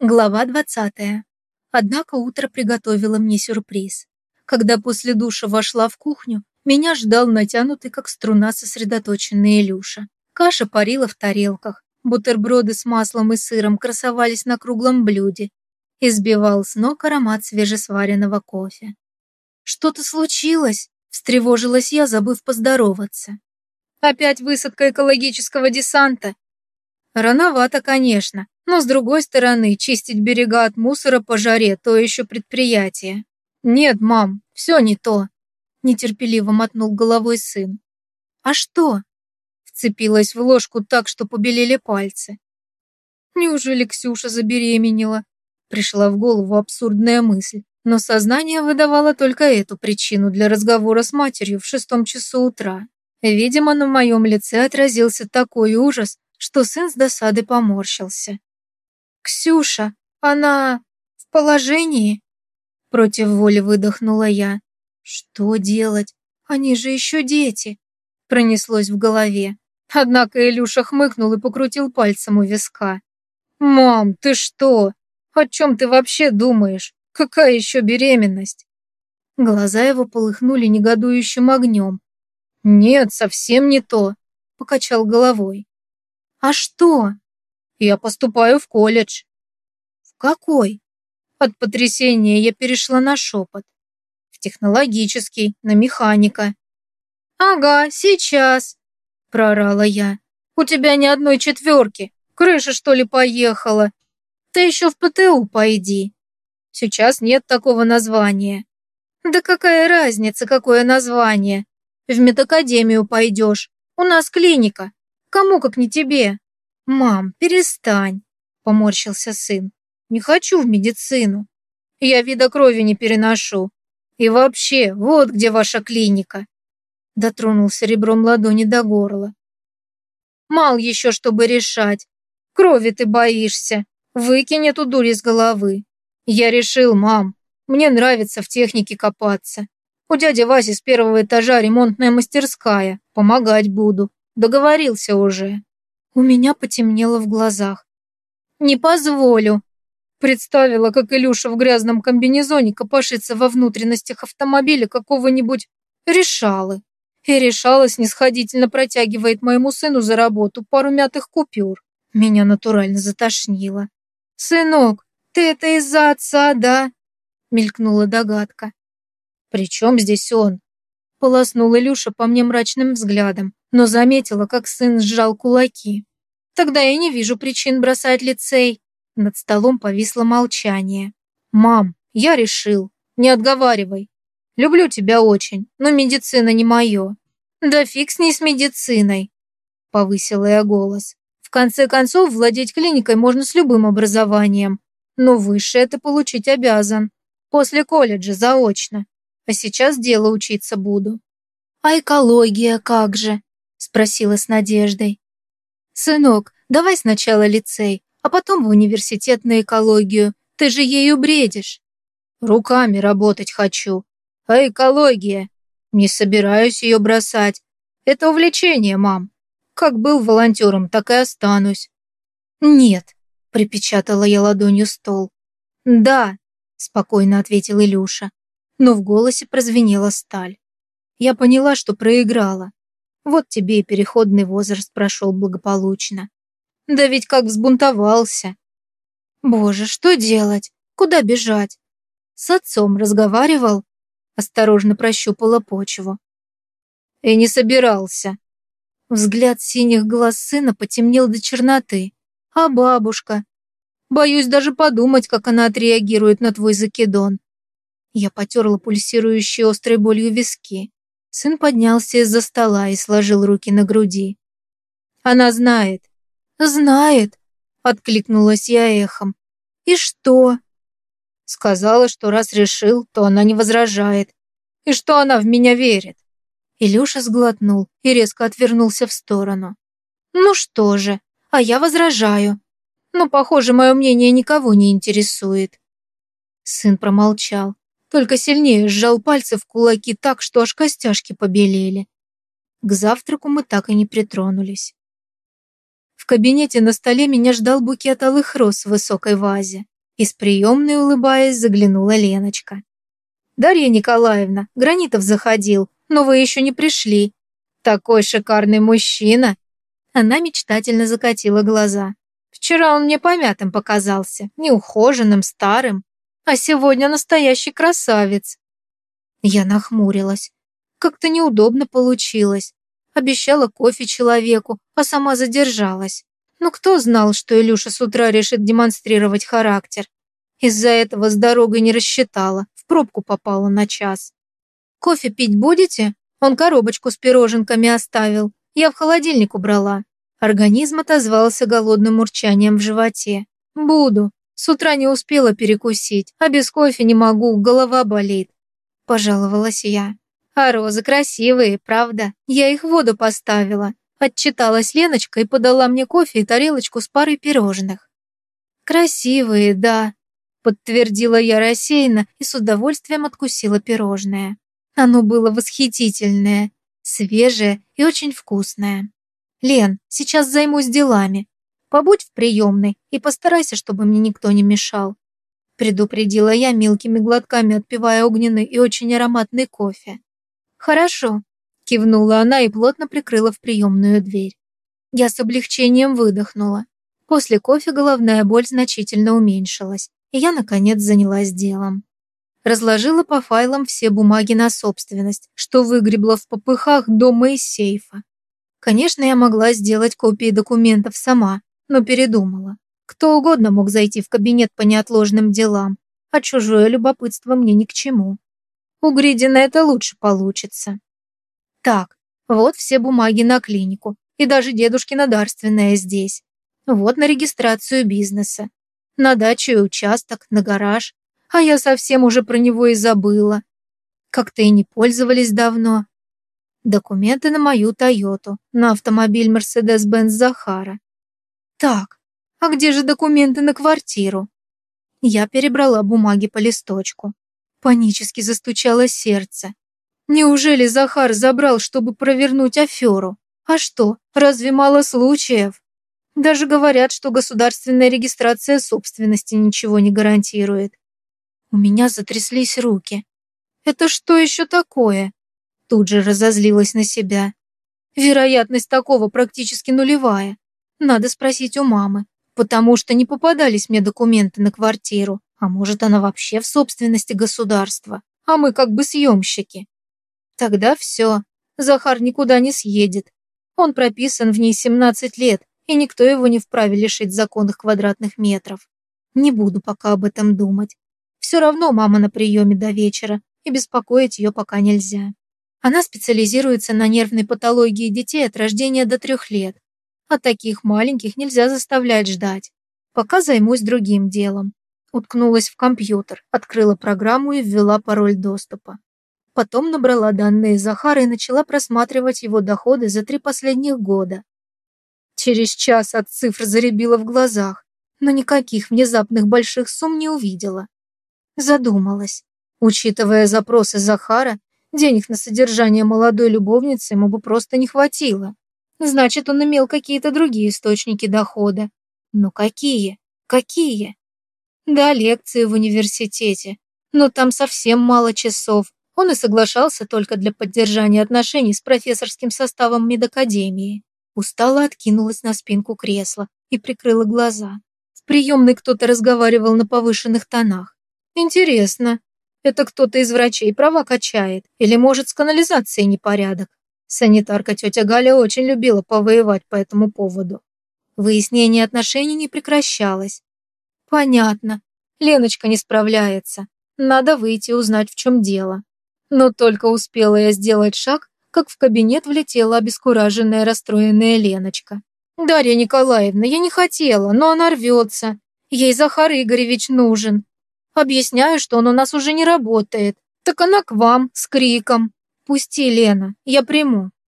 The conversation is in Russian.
Глава 20. Однако утро приготовило мне сюрприз. Когда после душа вошла в кухню, меня ждал натянутый, как струна, сосредоточенный Илюша. Каша парила в тарелках, бутерброды с маслом и сыром красовались на круглом блюде. Избивал с ног аромат свежесваренного кофе. «Что-то случилось?» – встревожилась я, забыв поздороваться. «Опять высадка экологического десанта?» «Рановато, конечно, но, с другой стороны, чистить берега от мусора по жаре – то еще предприятие. Нет, мам, все не то. Нетерпеливо мотнул головой сын. А что? Вцепилась в ложку так, что побелели пальцы. Неужели Ксюша забеременела? Пришла в голову абсурдная мысль, но сознание выдавало только эту причину для разговора с матерью в шестом часу утра. Видимо, на моем лице отразился такой ужас, что сын с досады поморщился. «Ксюша, она в положении?» Против воли выдохнула я. «Что делать? Они же еще дети!» Пронеслось в голове. Однако Илюша хмыкнул и покрутил пальцем у виска. «Мам, ты что? О чем ты вообще думаешь? Какая еще беременность?» Глаза его полыхнули негодующим огнем. «Нет, совсем не то», — покачал головой. «А что?» Я поступаю в колледж. В какой? От потрясения я перешла на шепот. В технологический, на механика. Ага, сейчас, проорала я. У тебя ни одной четверки. Крыша, что ли, поехала? Ты еще в ПТУ пойди. Сейчас нет такого названия. Да какая разница, какое название? В медакадемию пойдешь. У нас клиника. Кому, как не тебе? «Мам, перестань», – поморщился сын. «Не хочу в медицину. Я вида крови не переношу. И вообще, вот где ваша клиника». Дотронулся ребром ладони до горла. «Мал еще, чтобы решать. Крови ты боишься. Выкинь эту дурь из головы. Я решил, мам. Мне нравится в технике копаться. У дяди Васи с первого этажа ремонтная мастерская. Помогать буду. Договорился уже». У меня потемнело в глазах. «Не позволю!» Представила, как Илюша в грязном комбинезоне копошится во внутренностях автомобиля какого-нибудь решалы. И решала снисходительно протягивает моему сыну за работу пару мятых купюр. Меня натурально затошнило. «Сынок, ты это из-за отца, да?» Мелькнула догадка. «При чем здесь он?» Полоснул Илюша по мне мрачным взглядом но заметила, как сын сжал кулаки. Тогда я не вижу причин бросать лицей. Над столом повисло молчание. «Мам, я решил. Не отговаривай. Люблю тебя очень, но медицина не мое». «Да фиг с ней с медициной», — повысила я голос. «В конце концов, владеть клиникой можно с любым образованием, но высшее ты получить обязан. После колледжа заочно. А сейчас дело учиться буду». «А экология как же?» Спросила с надеждой. «Сынок, давай сначала лицей, а потом в университет на экологию. Ты же ею бредишь». «Руками работать хочу. А экология? Не собираюсь ее бросать. Это увлечение, мам. Как был волонтером, так и останусь». «Нет», — припечатала я ладонью стол. «Да», — спокойно ответил Илюша, но в голосе прозвенела сталь. Я поняла, что проиграла. Вот тебе и переходный возраст прошел благополучно. Да ведь как взбунтовался. Боже, что делать? Куда бежать? С отцом разговаривал? Осторожно прощупала почву. И не собирался. Взгляд синих глаз сына потемнел до черноты. А бабушка? Боюсь даже подумать, как она отреагирует на твой закидон. Я потерла пульсирующие острой болью виски. Сын поднялся из-за стола и сложил руки на груди. «Она знает». «Знает», — откликнулась я эхом. «И что?» Сказала, что раз решил, то она не возражает. И что она в меня верит. Илюша сглотнул и резко отвернулся в сторону. «Ну что же, а я возражаю. Но, похоже, мое мнение никого не интересует». Сын промолчал только сильнее сжал пальцы в кулаки так, что аж костяшки побелели. К завтраку мы так и не притронулись. В кабинете на столе меня ждал букет алых роз в высокой вазе. Из приемной, улыбаясь, заглянула Леночка. «Дарья Николаевна, Гранитов заходил, но вы еще не пришли. Такой шикарный мужчина!» Она мечтательно закатила глаза. «Вчера он мне помятым показался, неухоженным, старым, а сегодня настоящий красавец». Я нахмурилась. Как-то неудобно получилось. Обещала кофе человеку, а сама задержалась. Но кто знал, что Илюша с утра решит демонстрировать характер? Из-за этого с дорогой не рассчитала, в пробку попала на час. «Кофе пить будете?» Он коробочку с пироженками оставил. Я в холодильник убрала. Организм отозвался голодным урчанием в животе. «Буду. С утра не успела перекусить, а без кофе не могу, голова болит». Пожаловалась я. А розы красивые, правда? Я их в воду поставила. Отчиталась Леночка и подала мне кофе и тарелочку с парой пирожных. Красивые, да, подтвердила я рассеянно и с удовольствием откусила пирожное. Оно было восхитительное, свежее и очень вкусное. Лен, сейчас займусь делами. Побудь в приемной и постарайся, чтобы мне никто не мешал. Предупредила я мелкими глотками, отпивая огненный и очень ароматный кофе. «Хорошо», – кивнула она и плотно прикрыла в приемную дверь. Я с облегчением выдохнула. После кофе головная боль значительно уменьшилась, и я, наконец, занялась делом. Разложила по файлам все бумаги на собственность, что выгребла в попыхах дома из сейфа. Конечно, я могла сделать копии документов сама, но передумала. Кто угодно мог зайти в кабинет по неотложным делам, а чужое любопытство мне ни к чему. У Гридина это лучше получится. Так, вот все бумаги на клинику, и даже дедушкина дарственная здесь. Вот на регистрацию бизнеса. На дачу и участок, на гараж. А я совсем уже про него и забыла. Как-то и не пользовались давно. Документы на мою Тойоту, на автомобиль Мерседес-Бенц Захара. Так, а где же документы на квартиру? Я перебрала бумаги по листочку. Панически застучало сердце. Неужели Захар забрал, чтобы провернуть аферу? А что, разве мало случаев? Даже говорят, что государственная регистрация собственности ничего не гарантирует. У меня затряслись руки. Это что еще такое? Тут же разозлилась на себя. Вероятность такого практически нулевая. Надо спросить у мамы, потому что не попадались мне документы на квартиру. А может, она вообще в собственности государства, а мы как бы съемщики. Тогда все, Захар никуда не съедет. Он прописан в ней 17 лет, и никто его не вправе лишить законных квадратных метров. Не буду пока об этом думать. Все равно мама на приеме до вечера, и беспокоить ее пока нельзя. Она специализируется на нервной патологии детей от рождения до трех лет. А таких маленьких нельзя заставлять ждать. Пока займусь другим делом уткнулась в компьютер, открыла программу и ввела пароль доступа. Потом набрала данные Захара и начала просматривать его доходы за три последних года. Через час от цифр заребила в глазах, но никаких внезапных больших сумм не увидела. Задумалась. Учитывая запросы Захара, денег на содержание молодой любовницы ему бы просто не хватило. Значит, он имел какие-то другие источники дохода. Но какие? Какие? Да, лекции в университете, но там совсем мало часов. Он и соглашался только для поддержания отношений с профессорским составом медакадемии. Устало откинулась на спинку кресла и прикрыла глаза. В приемной кто-то разговаривал на повышенных тонах. Интересно, это кто-то из врачей права качает? Или, может, с канализацией непорядок? Санитарка тетя Галя очень любила повоевать по этому поводу. Выяснение отношений не прекращалось. Понятно. Леночка не справляется. Надо выйти узнать, в чем дело. Но только успела я сделать шаг, как в кабинет влетела обескураженная, расстроенная Леночка. «Дарья Николаевна, я не хотела, но она рвется. Ей Захар Игоревич нужен. Объясняю, что он у нас уже не работает. Так она к вам, с криком. Пусти, Лена, я приму».